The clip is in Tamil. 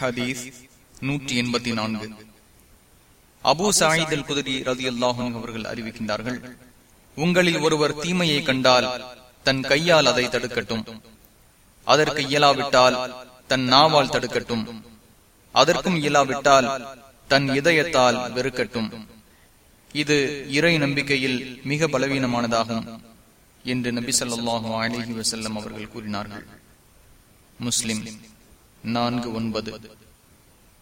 ஹதீஸ் நூற்றி எண்பத்தி நான்கு. அபு சாயிதல் குதிரி ரதி அல்லாஹும் அவர்கள் அறிவிக்கின்றார்கள் உங்களில் ஒருவர் தீமையை கண்டால் தன் கையால் அதை தடுக்கட்டும். அதற்கு இயலாவிட்டால் தன் நாவால் தடுக்கட்டும். அதற்கும் இயலாவிட்டால் தன் இதயத்தால் வெறுக்கட்டும். இது இறை நம்பிக்கையில் மிக பலவீனமானதாகும் என்று நபி சொல்லாஹு அலிஹி வசல்லம் அவர்கள் கூறினார்கள். முஸ்லிம் நான்கு ஒன்பது.